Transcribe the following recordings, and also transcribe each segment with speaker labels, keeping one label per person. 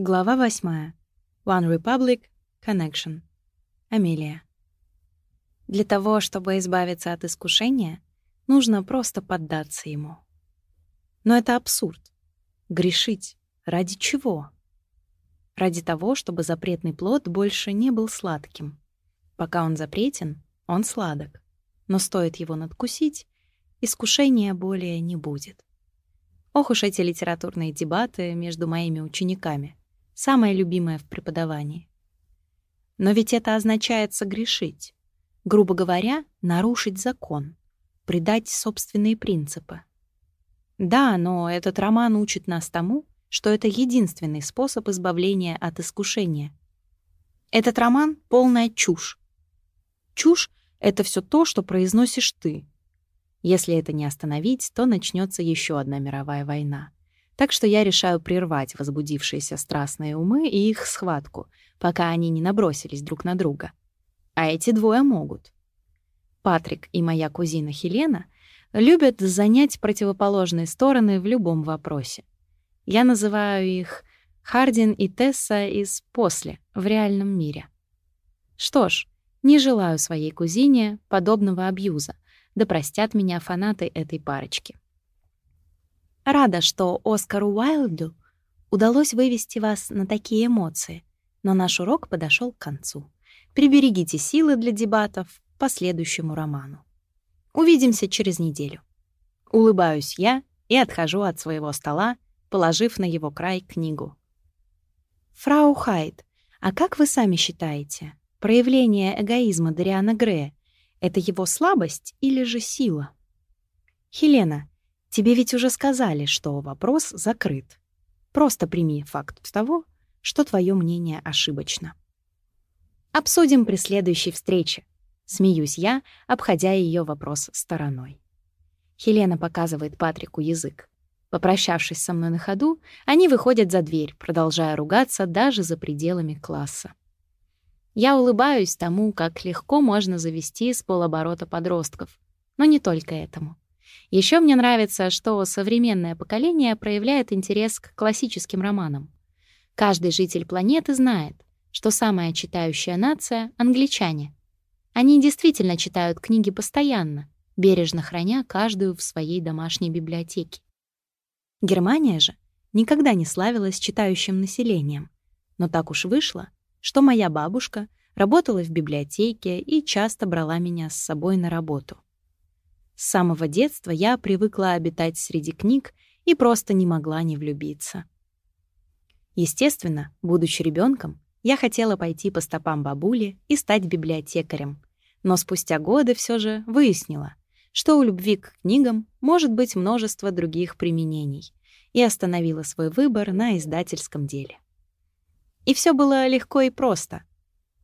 Speaker 1: Глава 8. One Republic Connection. Амелия. Для того, чтобы избавиться от искушения, нужно просто поддаться ему. Но это абсурд. Грешить. Ради чего? Ради того, чтобы запретный плод больше не был сладким. Пока он запретен, он сладок. Но стоит его надкусить, искушения более не будет. Ох уж эти литературные дебаты между моими учениками самое любимое в преподавании. Но ведь это означает согрешить. Грубо говоря, нарушить закон, предать собственные принципы. Да, но этот роман учит нас тому, что это единственный способ избавления от искушения. Этот роман — полная чушь. Чушь — это все то, что произносишь ты. Если это не остановить, то начнется еще одна мировая война. Так что я решаю прервать возбудившиеся страстные умы и их схватку, пока они не набросились друг на друга. А эти двое могут. Патрик и моя кузина Хелена любят занять противоположные стороны в любом вопросе. Я называю их Хардин и Тесса из «После» в реальном мире. Что ж, не желаю своей кузине подобного абьюза, да простят меня фанаты этой парочки. Рада, что Оскару Уайлду удалось вывести вас на такие эмоции, но наш урок подошел к концу. Приберегите силы для дебатов по следующему роману. Увидимся через неделю. Улыбаюсь я и отхожу от своего стола, положив на его край книгу. Фрау Хайд, а как вы сами считаете, проявление эгоизма Дариана Грея — это его слабость или же сила? Хелена, Тебе ведь уже сказали, что вопрос закрыт. Просто прими факт того, что твое мнение ошибочно. Обсудим при следующей встрече. Смеюсь я, обходя ее вопрос стороной. Хелена показывает Патрику язык. Попрощавшись со мной на ходу, они выходят за дверь, продолжая ругаться даже за пределами класса. Я улыбаюсь тому, как легко можно завести с полоборота подростков. Но не только этому. Еще мне нравится, что современное поколение проявляет интерес к классическим романам. Каждый житель планеты знает, что самая читающая нация — англичане. Они действительно читают книги постоянно, бережно храня каждую в своей домашней библиотеке. Германия же никогда не славилась читающим населением. Но так уж вышло, что моя бабушка работала в библиотеке и часто брала меня с собой на работу. С самого детства я привыкла обитать среди книг и просто не могла не влюбиться. Естественно, будучи ребенком, я хотела пойти по стопам бабули и стать библиотекарем, но спустя годы все же выяснила, что у любви к книгам может быть множество других применений, и остановила свой выбор на издательском деле. И все было легко и просто.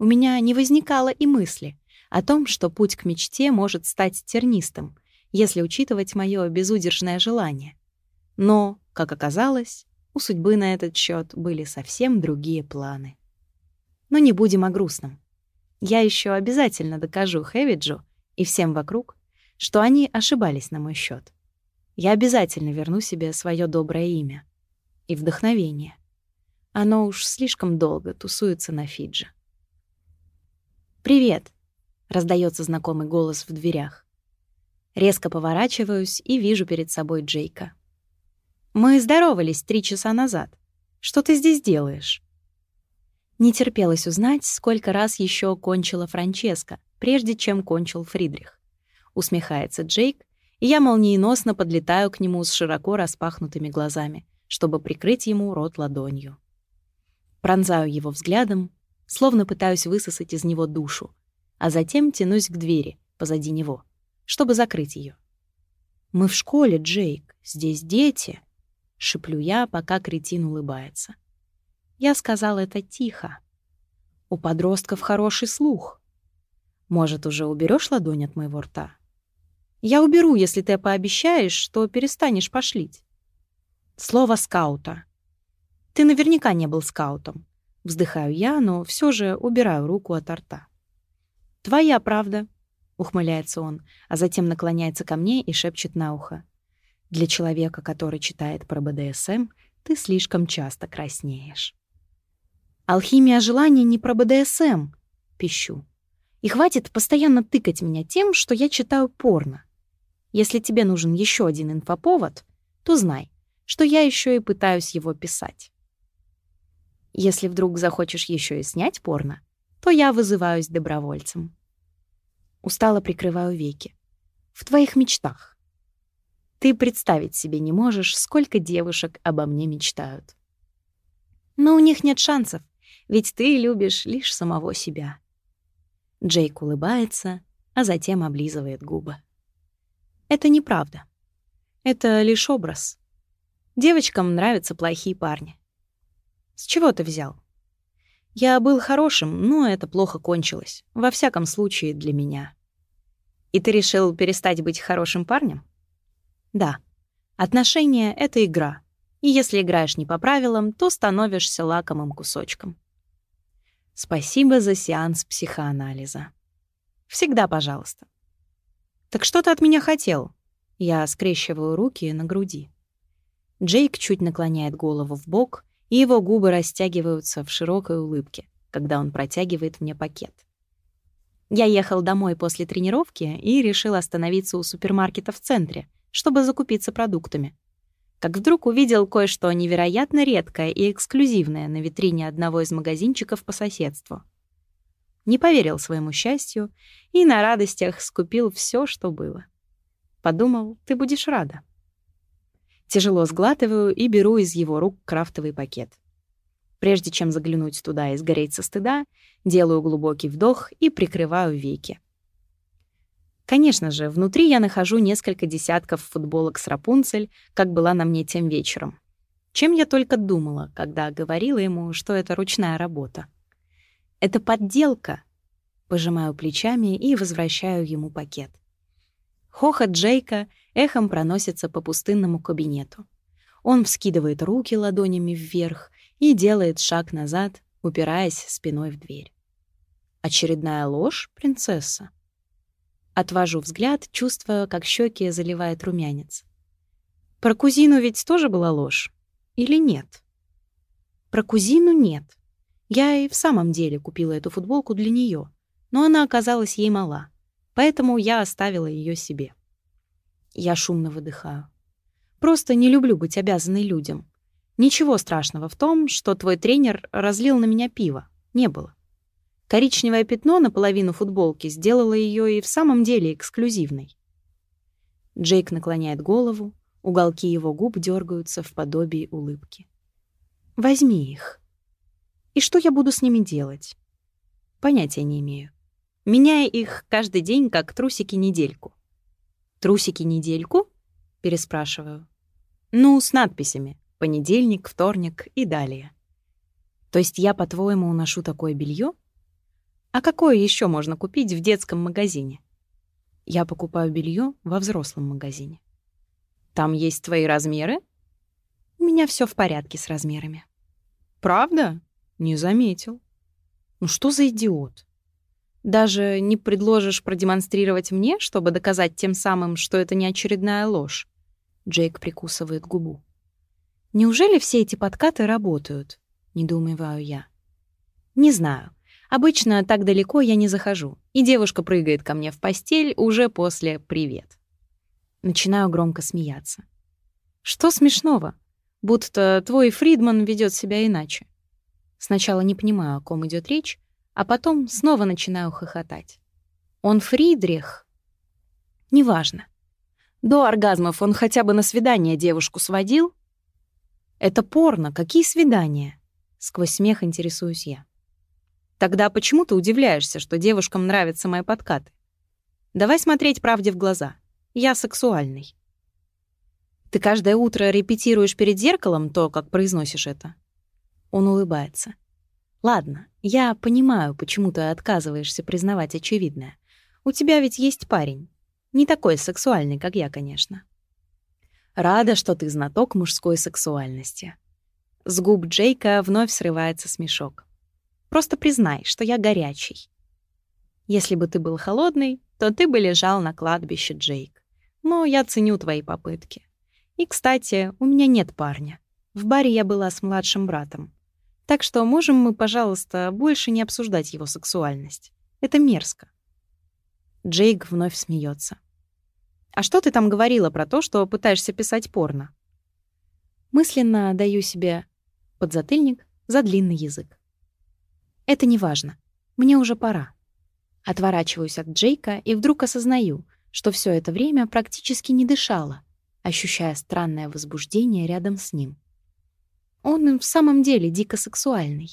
Speaker 1: У меня не возникало и мысли о том, что путь к мечте может стать тернистым, если учитывать мое безудержное желание. Но, как оказалось, у судьбы на этот счет были совсем другие планы. Но не будем о грустном. Я еще обязательно докажу Хэвиджу и всем вокруг, что они ошибались на мой счет. Я обязательно верну себе свое доброе имя и вдохновение. Оно уж слишком долго тусуется на Фиджи. «Привет!» — раздается знакомый голос в дверях. Резко поворачиваюсь и вижу перед собой Джейка. «Мы здоровались три часа назад. Что ты здесь делаешь?» Не терпелось узнать, сколько раз еще кончила Франческа, прежде чем кончил Фридрих. Усмехается Джейк, и я молниеносно подлетаю к нему с широко распахнутыми глазами, чтобы прикрыть ему рот ладонью. Пронзаю его взглядом, словно пытаюсь высосать из него душу, а затем тянусь к двери позади него — чтобы закрыть ее. «Мы в школе, Джейк, здесь дети», — шеплю я, пока кретин улыбается. Я сказал это тихо. У подростков хороший слух. Может, уже уберешь ладонь от моего рта? Я уберу, если ты пообещаешь, что перестанешь пошлить. Слово скаута. Ты наверняка не был скаутом. Вздыхаю я, но все же убираю руку от рта. Твоя правда. — ухмыляется он, а затем наклоняется ко мне и шепчет на ухо. «Для человека, который читает про БДСМ, ты слишком часто краснеешь». Алхимия желания не про БДСМ, пищу. И хватит постоянно тыкать меня тем, что я читаю порно. Если тебе нужен еще один инфоповод, то знай, что я еще и пытаюсь его писать. Если вдруг захочешь еще и снять порно, то я вызываюсь добровольцем. Устало прикрываю веки. В твоих мечтах. Ты представить себе не можешь, сколько девушек обо мне мечтают. Но у них нет шансов, ведь ты любишь лишь самого себя. Джейк улыбается, а затем облизывает губы. Это неправда. Это лишь образ. Девочкам нравятся плохие парни. С чего ты взял? Я был хорошим, но это плохо кончилось. Во всяком случае, для меня. И ты решил перестать быть хорошим парнем? Да. Отношения — это игра. И если играешь не по правилам, то становишься лакомым кусочком. Спасибо за сеанс психоанализа. Всегда пожалуйста. Так что ты от меня хотел? Я скрещиваю руки на груди. Джейк чуть наклоняет голову в бок и его губы растягиваются в широкой улыбке, когда он протягивает мне пакет. Я ехал домой после тренировки и решил остановиться у супермаркета в центре, чтобы закупиться продуктами. Как вдруг увидел кое-что невероятно редкое и эксклюзивное на витрине одного из магазинчиков по соседству. Не поверил своему счастью и на радостях скупил все, что было. Подумал, ты будешь рада. Тяжело сглатываю и беру из его рук крафтовый пакет. Прежде чем заглянуть туда и сгореть со стыда, делаю глубокий вдох и прикрываю веки. Конечно же, внутри я нахожу несколько десятков футболок с Рапунцель, как была на мне тем вечером. Чем я только думала, когда говорила ему, что это ручная работа. Это подделка. Пожимаю плечами и возвращаю ему пакет. Хохот Джейка эхом проносится по пустынному кабинету. Он вскидывает руки ладонями вверх и делает шаг назад, упираясь спиной в дверь. Очередная ложь, принцесса? Отвожу взгляд, чувствуя, как щеки заливает румянец. Про кузину ведь тоже была ложь? Или нет? Про кузину нет. Я и в самом деле купила эту футболку для нее, но она оказалась ей мала, поэтому я оставила ее себе. Я шумно выдыхаю. Просто не люблю быть обязанной людям. Ничего страшного в том, что твой тренер разлил на меня пиво. Не было. Коричневое пятно наполовину футболки сделало ее и в самом деле эксклюзивной. Джейк наклоняет голову, уголки его губ дергаются в подобии улыбки. «Возьми их. И что я буду с ними делать?» Понятия не имею. Меняя их каждый день, как трусики недельку. «Трусики недельку?» — переспрашиваю. «Ну, с надписями. Понедельник, вторник и далее». «То есть я, по-твоему, ношу такое белье? А какое еще можно купить в детском магазине?» Я покупаю белье во взрослом магазине. «Там есть твои размеры?» «У меня все в порядке с размерами». «Правда? Не заметил». «Ну что за идиот?» Даже не предложишь продемонстрировать мне, чтобы доказать тем самым, что это не очередная ложь. Джейк прикусывает губу. Неужели все эти подкаты работают? Недоумеваю я. Не знаю. Обычно так далеко я не захожу, и девушка прыгает ко мне в постель уже после «привет». Начинаю громко смеяться. Что смешного? Будто твой Фридман ведет себя иначе. Сначала не понимаю, о ком идет речь, а потом снова начинаю хохотать. Он Фридрих? Неважно. До оргазмов он хотя бы на свидание девушку сводил? Это порно, какие свидания? Сквозь смех интересуюсь я. Тогда почему ты удивляешься, что девушкам нравятся мои подкаты? Давай смотреть правде в глаза. Я сексуальный. Ты каждое утро репетируешь перед зеркалом то, как произносишь это? Он улыбается. Ладно, я понимаю, почему ты отказываешься признавать очевидное. У тебя ведь есть парень. Не такой сексуальный, как я, конечно. Рада, что ты знаток мужской сексуальности. С губ Джейка вновь срывается смешок. Просто признай, что я горячий. Если бы ты был холодный, то ты бы лежал на кладбище, Джейк. Но я ценю твои попытки. И, кстати, у меня нет парня. В баре я была с младшим братом. Так что можем мы, пожалуйста, больше не обсуждать его сексуальность. Это мерзко. Джейк вновь смеется. А что ты там говорила про то, что пытаешься писать порно? Мысленно даю себе подзатыльник за длинный язык. Это не важно. Мне уже пора. Отворачиваюсь от Джейка и вдруг осознаю, что все это время практически не дышала, ощущая странное возбуждение рядом с ним. Он в самом деле дико сексуальный.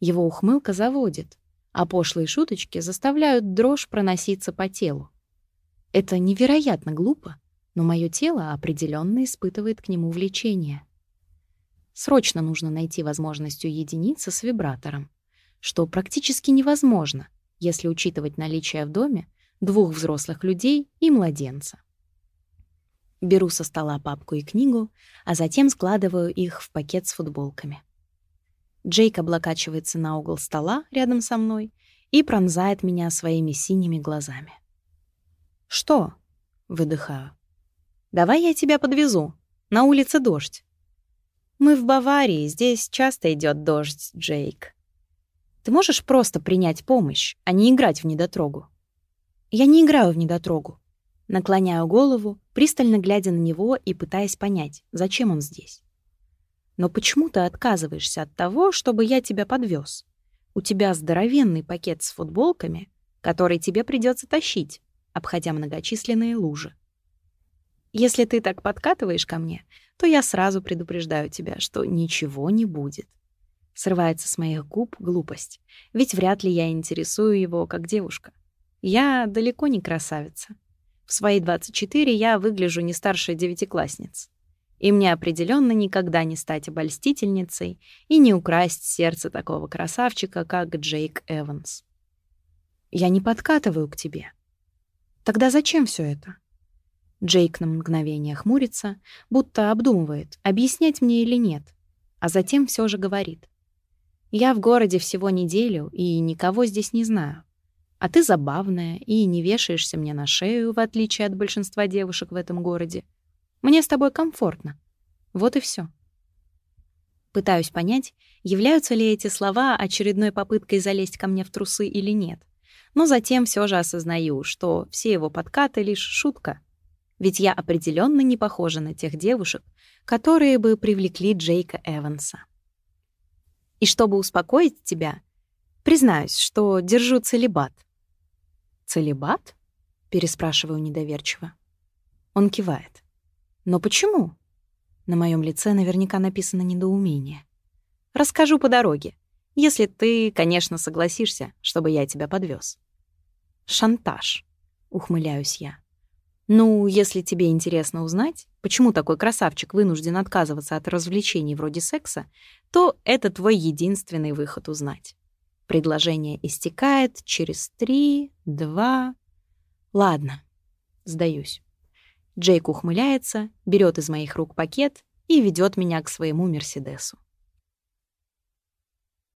Speaker 1: Его ухмылка заводит, а пошлые шуточки заставляют дрожь проноситься по телу. Это невероятно глупо, но мое тело определенно испытывает к нему влечение. Срочно нужно найти возможность уединиться с вибратором, что практически невозможно, если учитывать наличие в доме двух взрослых людей и младенца. Беру со стола папку и книгу, а затем складываю их в пакет с футболками. Джейк облокачивается на угол стола рядом со мной и пронзает меня своими синими глазами. «Что?» — выдыхаю. «Давай я тебя подвезу. На улице дождь». Мы в Баварии, здесь часто идет дождь, Джейк. Ты можешь просто принять помощь, а не играть в недотрогу? Я не играю в недотрогу. Наклоняю голову, пристально глядя на него и пытаясь понять, зачем он здесь. Но почему ты отказываешься от того, чтобы я тебя подвез? У тебя здоровенный пакет с футболками, который тебе придется тащить, обходя многочисленные лужи. Если ты так подкатываешь ко мне, то я сразу предупреждаю тебя, что ничего не будет. Срывается с моих губ глупость, ведь вряд ли я интересую его как девушка. Я далеко не красавица. В свои 24 я выгляжу не старше девятиклассниц. И мне определенно никогда не стать обольстительницей и не украсть сердце такого красавчика, как Джейк Эванс. Я не подкатываю к тебе. Тогда зачем все это? Джейк на мгновение хмурится, будто обдумывает, объяснять мне или нет, а затем все же говорит. «Я в городе всего неделю и никого здесь не знаю. А ты забавная и не вешаешься мне на шею, в отличие от большинства девушек в этом городе. Мне с тобой комфортно. Вот и все. Пытаюсь понять, являются ли эти слова очередной попыткой залезть ко мне в трусы или нет. Но затем все же осознаю, что все его подкаты — лишь шутка — ведь я определенно не похожа на тех девушек, которые бы привлекли Джейка Эванса. И чтобы успокоить тебя, признаюсь, что держу целебат. «Целебат?» — переспрашиваю недоверчиво. Он кивает. «Но почему?» На моем лице наверняка написано недоумение. «Расскажу по дороге, если ты, конечно, согласишься, чтобы я тебя подвез. «Шантаж», — ухмыляюсь я. Ну, если тебе интересно узнать, почему такой красавчик вынужден отказываться от развлечений вроде секса, то это твой единственный выход узнать. Предложение истекает через три, два... Ладно, сдаюсь. Джейк ухмыляется, берет из моих рук пакет и ведет меня к своему Мерседесу.